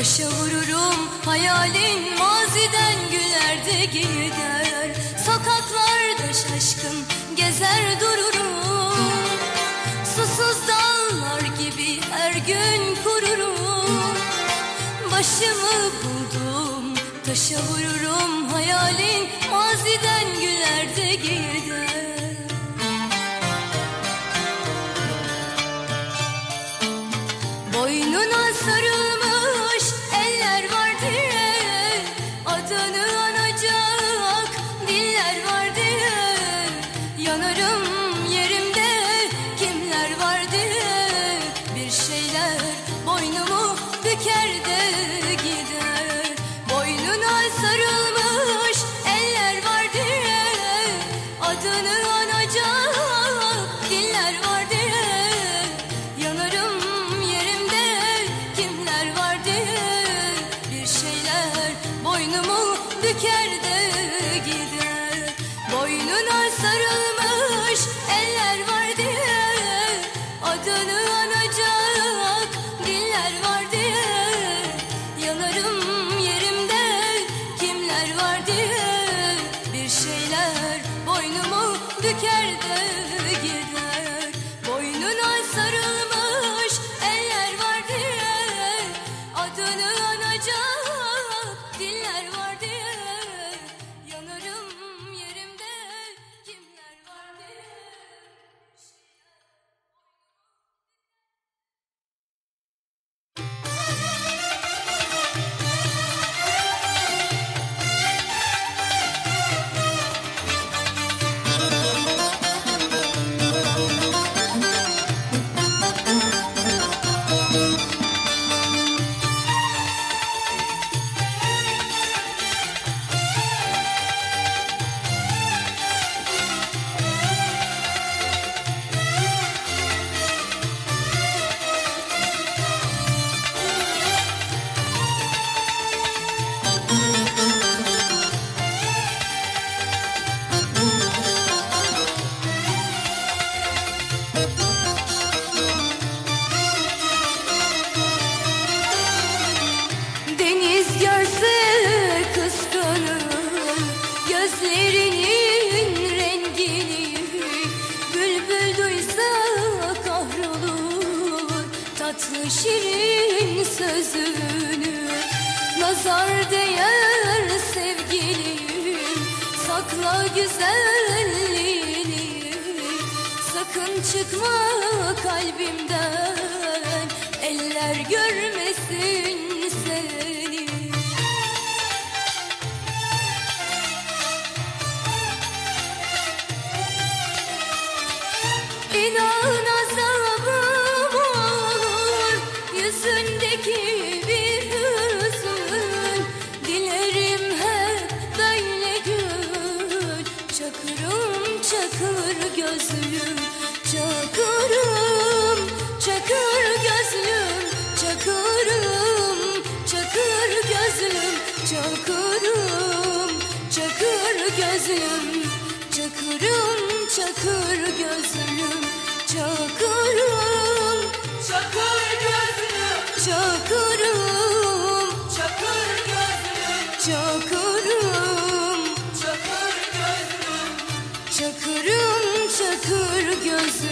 Taşa vururum hayalin maziden güler de gider Sokaklarda şaşkın gezer dururum. Susuz dallar gibi her gün kururum. Başımı buldum taşa vururum hayalin maziden güler de gider. Boynuna Sıkma kalbimden? Eller görmesin seni. İnan Çakırım çakır gözlüm çakırım. Çakır gözlüm çakırım. Çakır gözlüm çakırım. Çakır gözlüm çakırım çakır gözlüm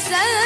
sir.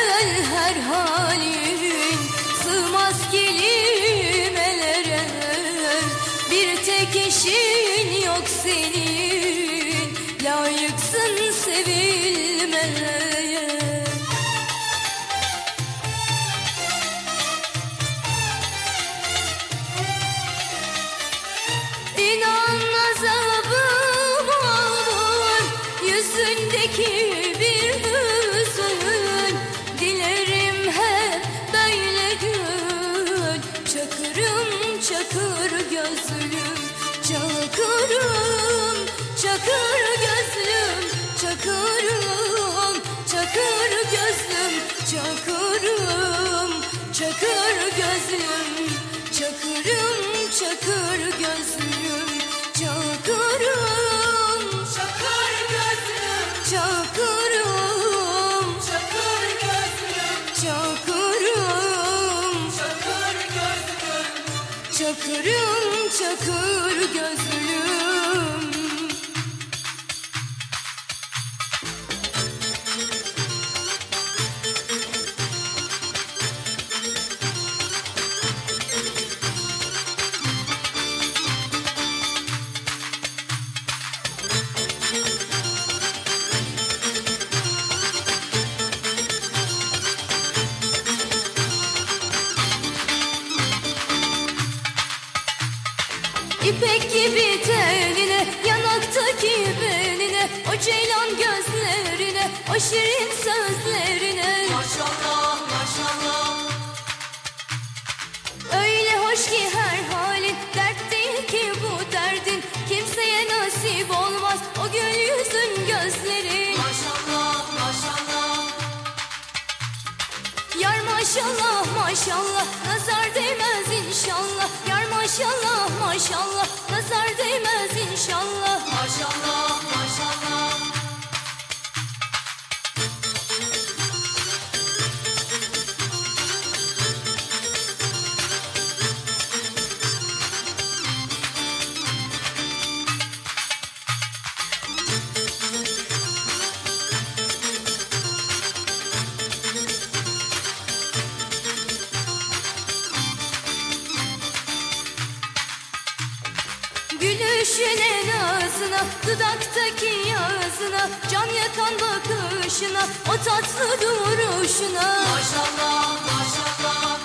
ağzına Dudaktaki yazına Can yakan bakışına O tatlı duruşuna. Maşallah maşallah.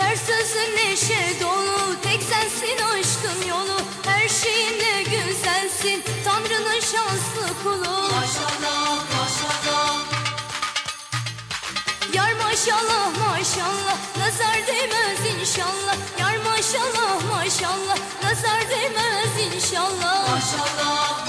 Her sözün neşe dolu Tek sensin aşkın yolu. Her şeyinle güzelsin Tanrı'nın şanslı kulu. Maşallah maşallah. Yar maşallah maşallah. Nazar değmez inşallah maşallah maşallah. Nazar değmez inşallah. Maşallah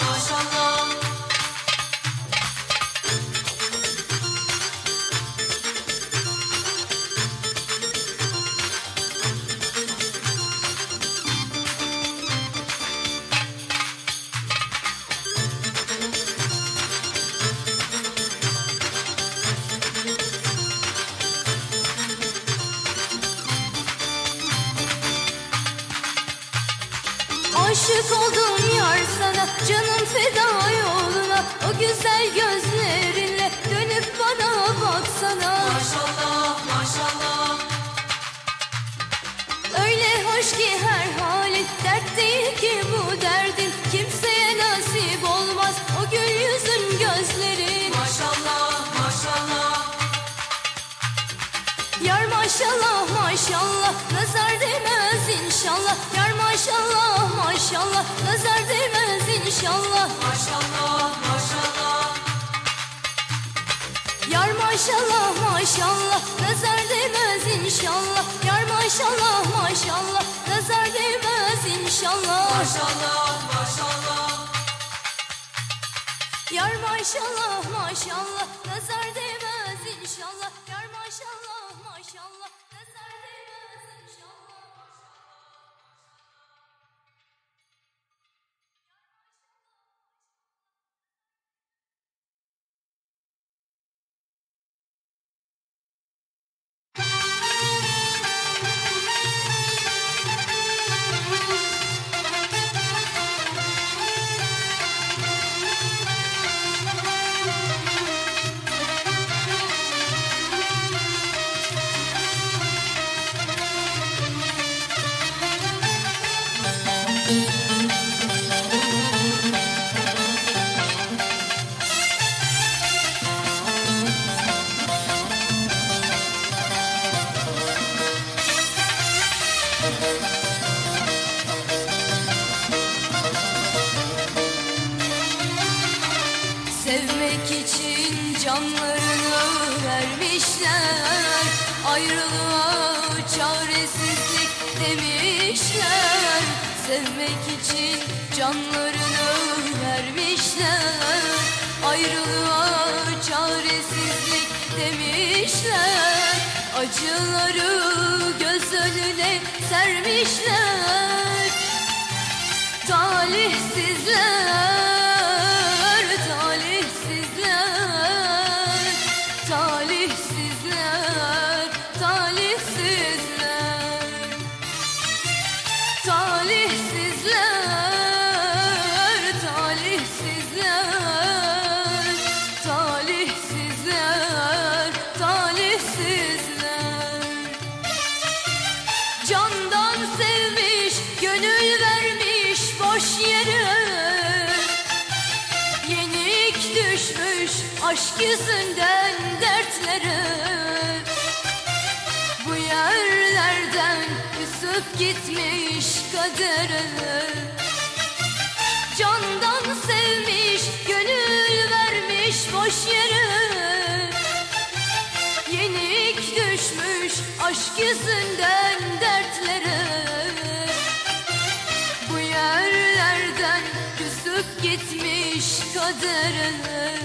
maşallah Nazar değmez inşallah. Yar maşallah maşallah. Nazar değmez inşallah. Maşallah maşallah. Yar maşallah maşallah. Nazar değmez inşallah. Yar maşallah maşallah. Nazar değmez inşallah. Maşallah maşallah. Yar maşallah maşallah. Nazar değmez inşallah. Yar maşallah Sevmek için canlarını vermişler. Ayrılığa çaresizlik demişler. Acıları göz önüne sermişler. Talihsizler, gitmiş kadere Candan sevmiş, gönül vermiş boş yere. Yenik düşmüş aşk yüzünden dertlere. Bu yerlerden küsüp gitmiş kadere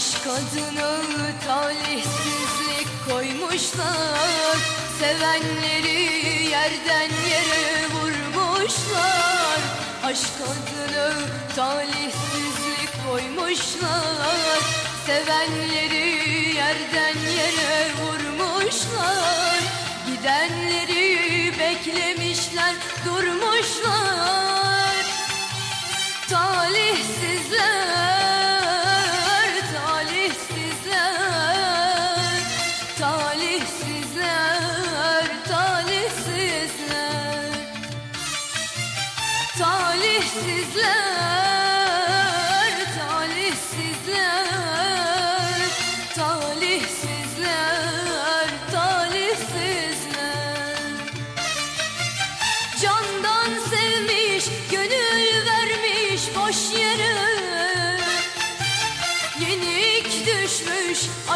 Aşk adını talihsizlik koymuşlar. Sevenleri yerden yere vurmuşlar. Aşk adını talihsizlik koymuşlar. Sevenleri yerden yere vurmuşlar. Gidenleri beklemişler durmuşlar. Talihsizler,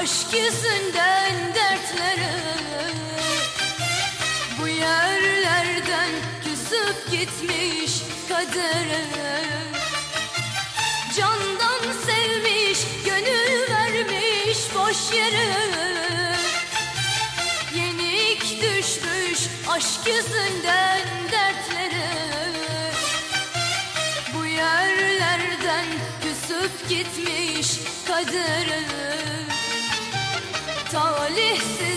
aşk yüzünden dertlere Bu yerlerden küsüp gitmiş kadere. Candan sevmiş, gönül vermiş boş yere. Yenik düşmüş aşk yüzünden dertlere. Bu yerlerden küsüp gitmiş kadere Talihsizler,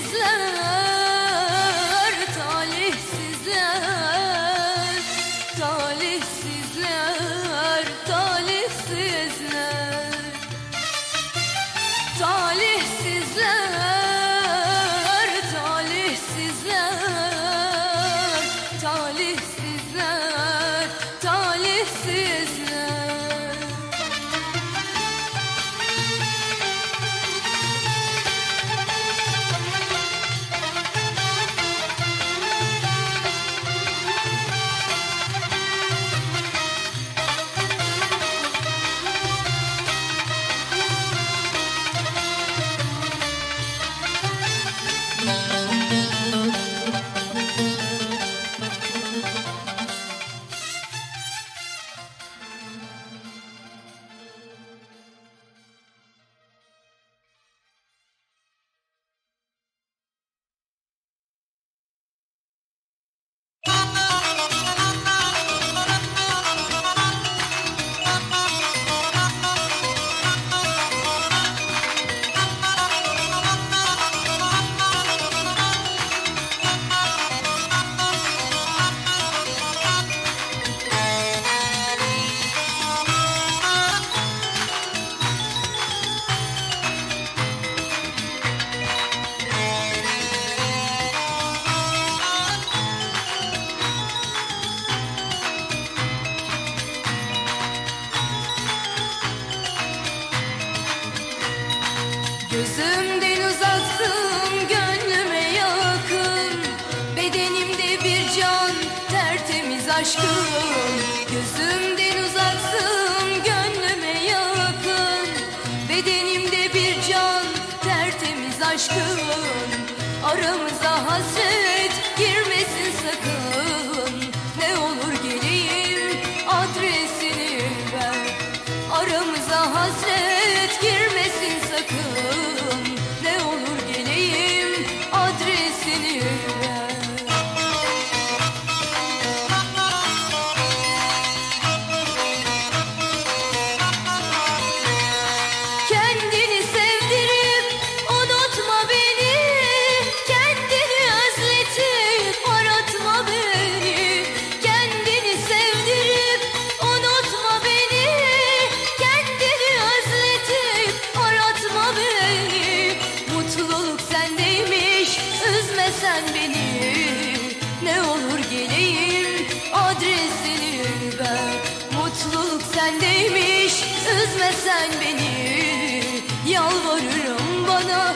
üzme sen beni Yalvarırım bana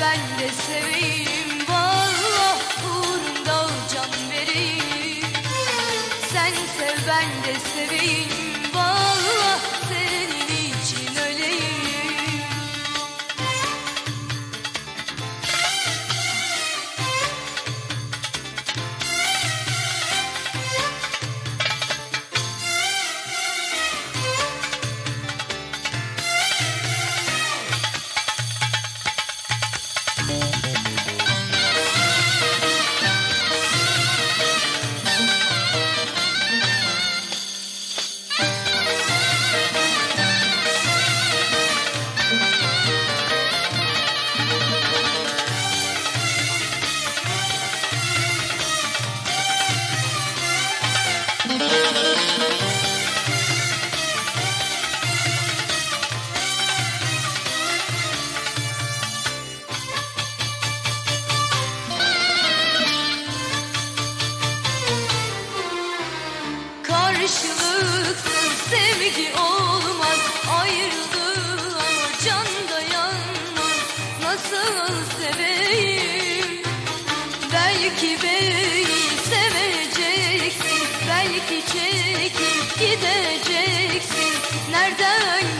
ben de seveyim Nereden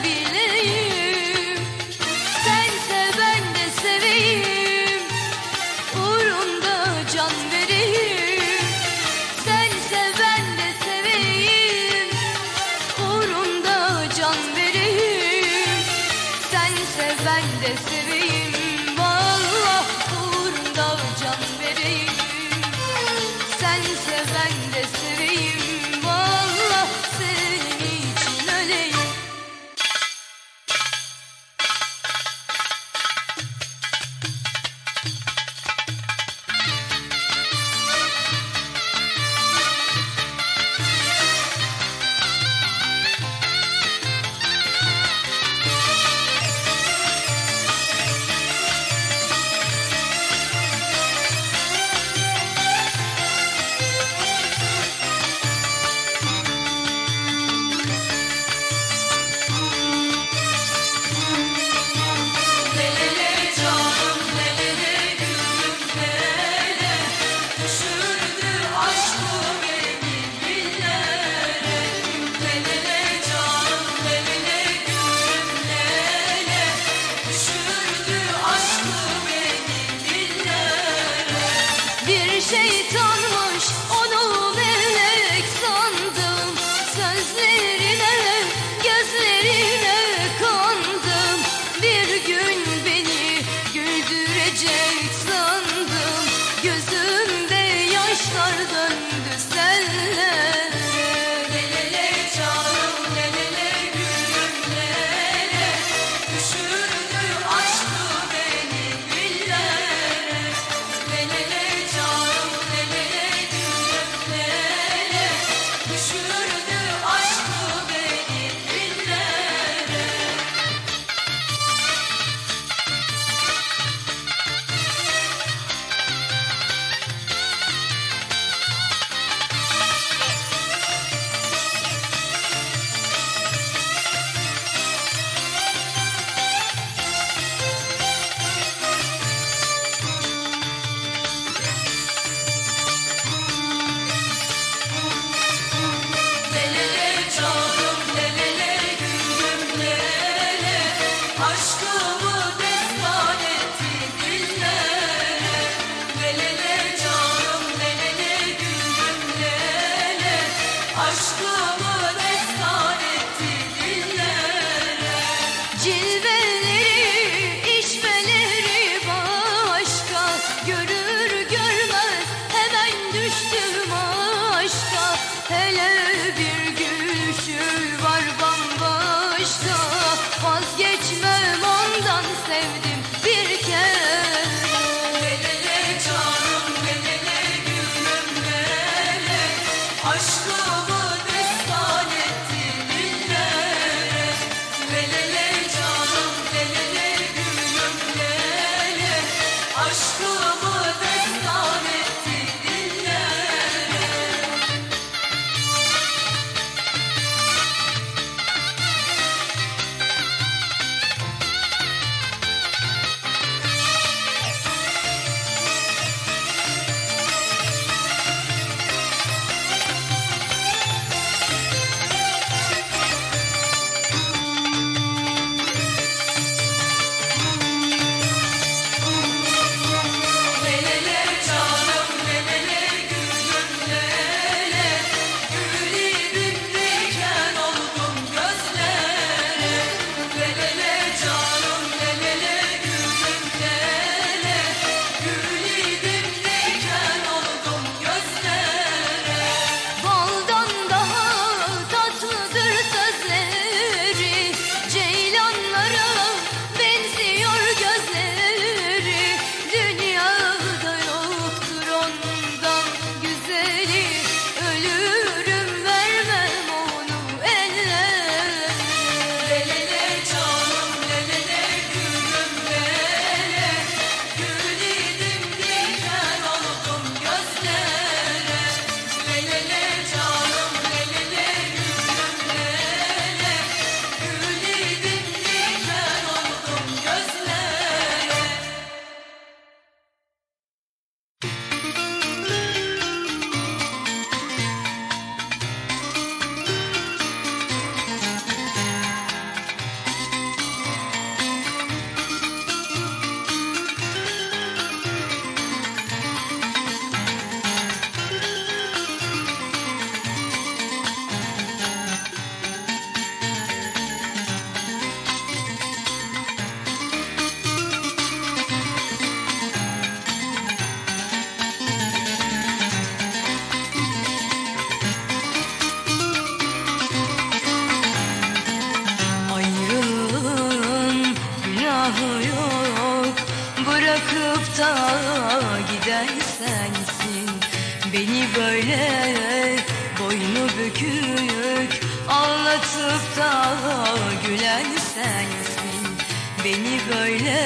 sensin Beni böyle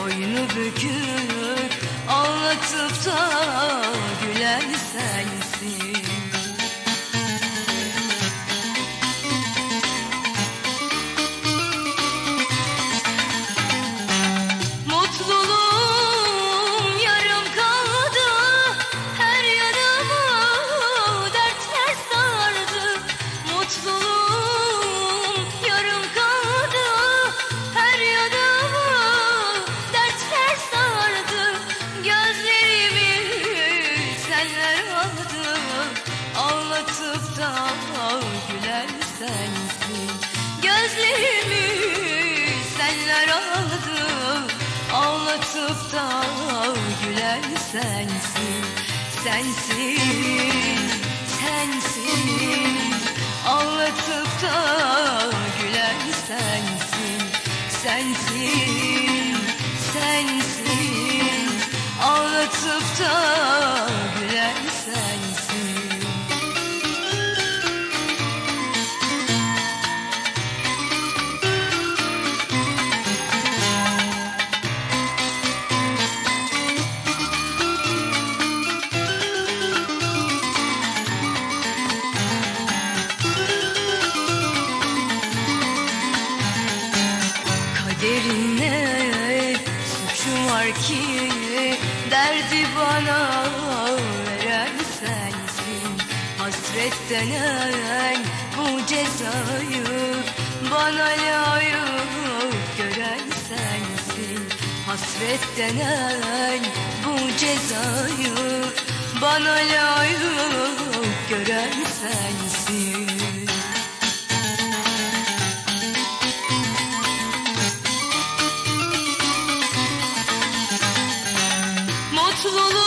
boynu bükük Ağlatıp da gülen Sensin, sensin Ağlatıp da gülen sensin. Sensin, sensin Ağlatıp da var ki Derdi bana veren sensin Hasret denen bu cezayı Bana layık gören sensin Hasret denen bu cezayı Bana layık gören sensin was on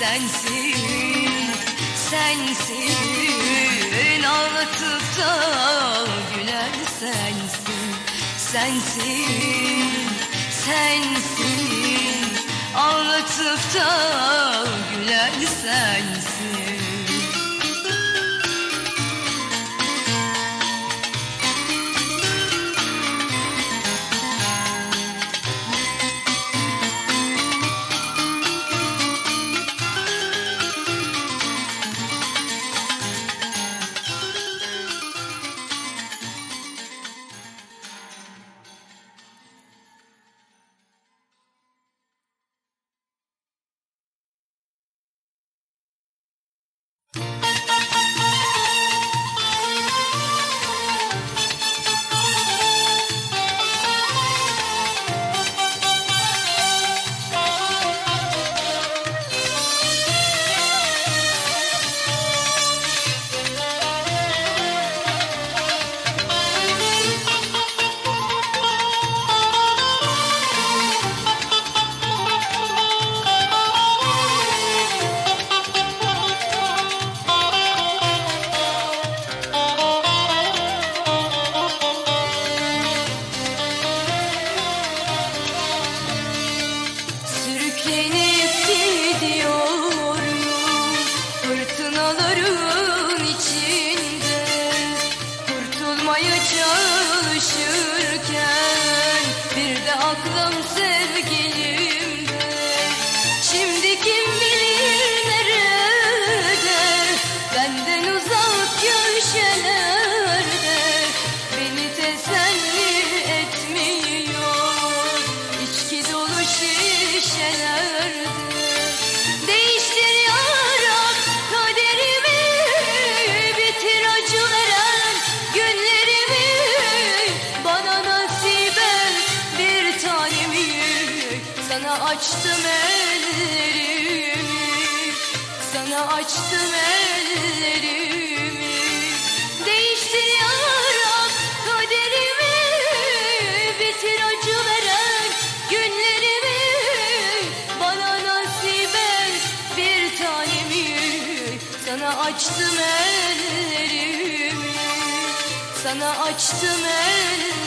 Sensin, sensin. Ağlatıp da gülen sensin. Sensin, sensin. Ağlatıp da gülen sensin aklım açtım ellerimi. Değişti yaram kaderimi Bitir acı veren günlerimi. Bana nasip et bir tanemi Sana açtım ellerimi. Sana açtım ellerimi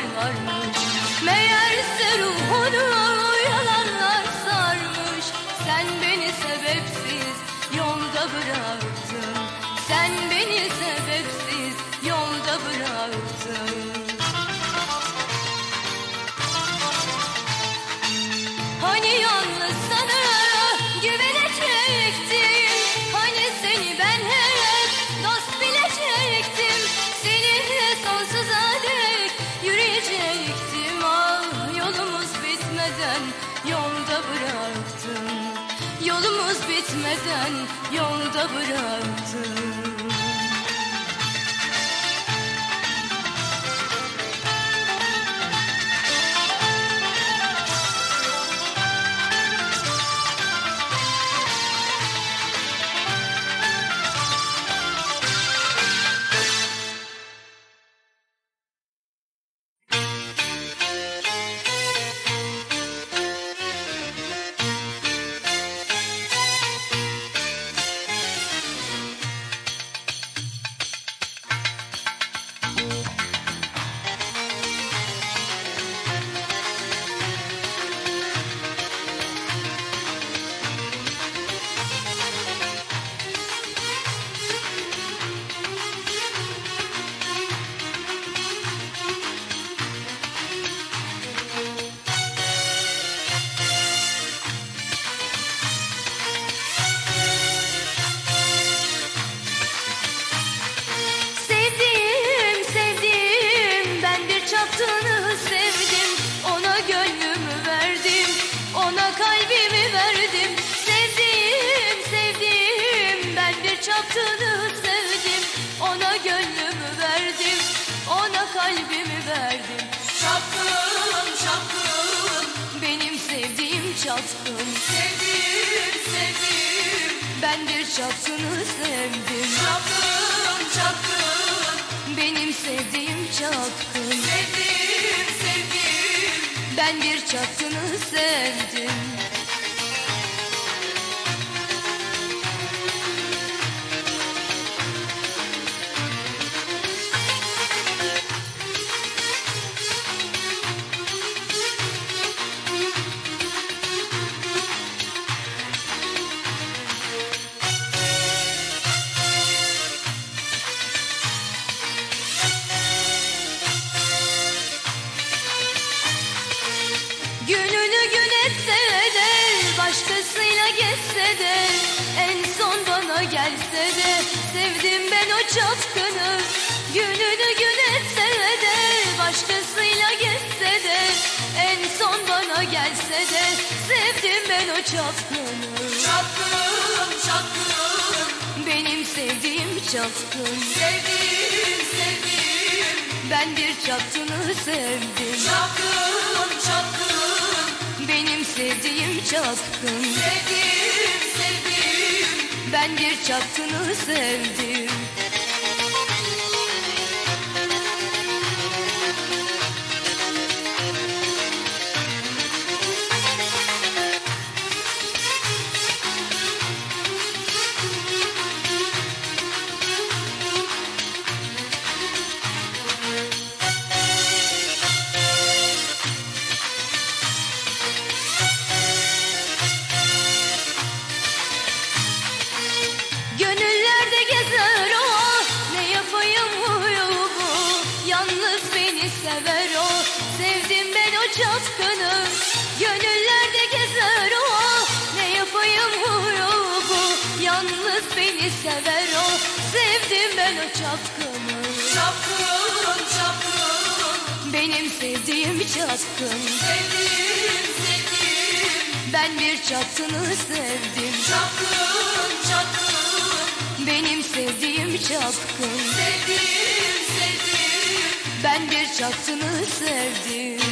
yalanlar varmış. Meğerse ruhunu yalanlar sarmış. Sen beni sebepsiz yolda bırak yolda bıraktım çapkını sevdim. Çapkın çapkın. Benim sevdiğim çapkın. Sevdim sevdim. Ben bir çapkını sevdim Sevdim ben o çapkını Çapkın çapkın Benim sevdiğim çapkın sevdim sevdim. Ben bir çapkını sevdim. Çapkın çapkın Benim sevdiğim çapkın sevdim sevdim. Ben bir çapkını sevdim Sevdiğim çapkın sevdim sevdim Ben bir çapkını sevdim. Çapkın çapkın Benim sevdiğim çapkın sevdim sevdim Ben bir çapkını sevdim